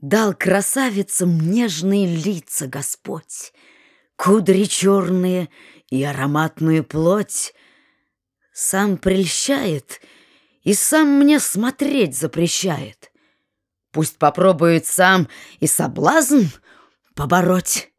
Дал красавицам нежные лица Господь, Кудри черные и ароматную плоть. Сам прельщает и сам мне смотреть запрещает. Пусть попробует сам и соблазн побороть.